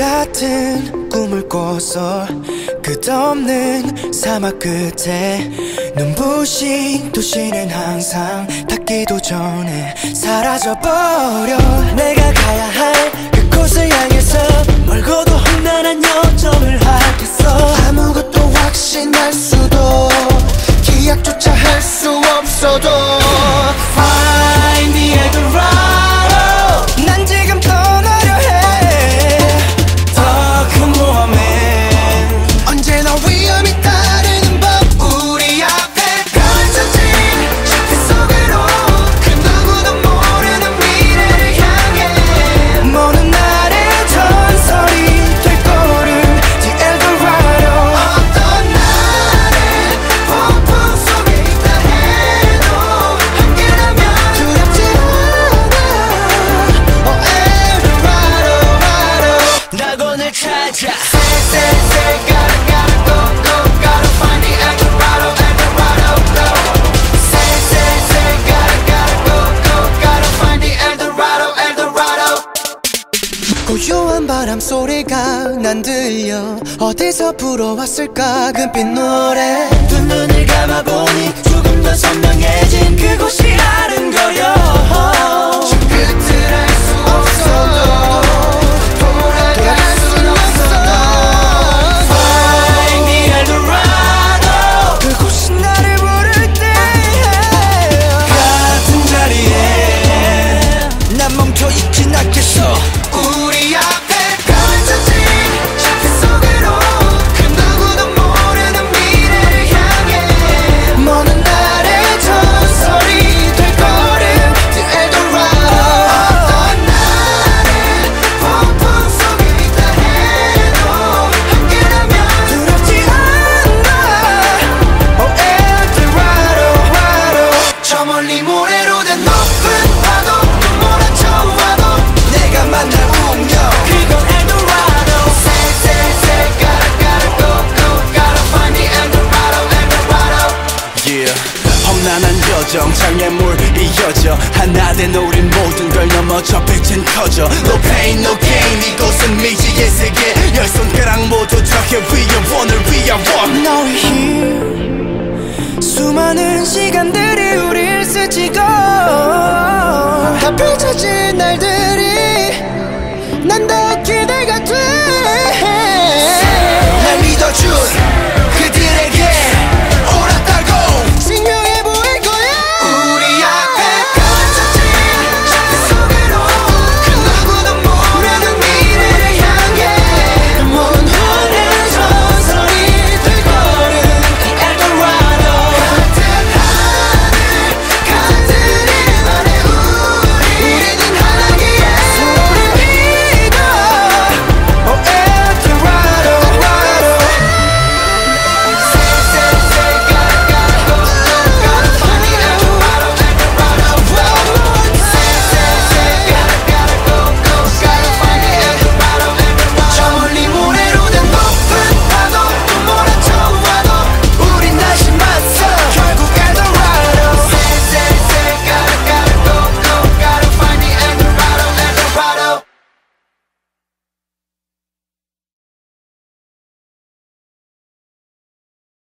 같은 꿈을 꿔서 끝없는 사막 끝에 눈부신 도시는 항상 닿기도 전에 사라져버려. 내가 가야 할 그곳을 향해서 멀고도 험난한 여정을 하겠어. 아무것도 확신할 수도 기약조차 할 수 없어도 고요한 바람 소리가 난 들려. 어디서 불어왔을까 금빛 노래. 두 눈을 감아보니 조금 더 선명해진 그곳이 아른거려 여정 장애물 이어져. 하나 된 우린 모든 걸 넘어 저 빛은 커져. No pain no gain. 이곳은 미지의 세계. 열 손가락 모두 저기 위에 원을 위한 원 너의 힘 수많은 시간들이 우릴 스치고. 다 펼쳐진 날들